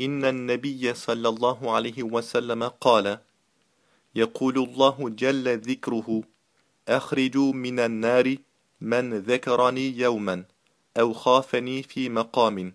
إن النبي صلى الله عليه وسلم قال يقول الله جل ذكره أخرجوا من النار من ذكرني يوما أو خافني في مقام.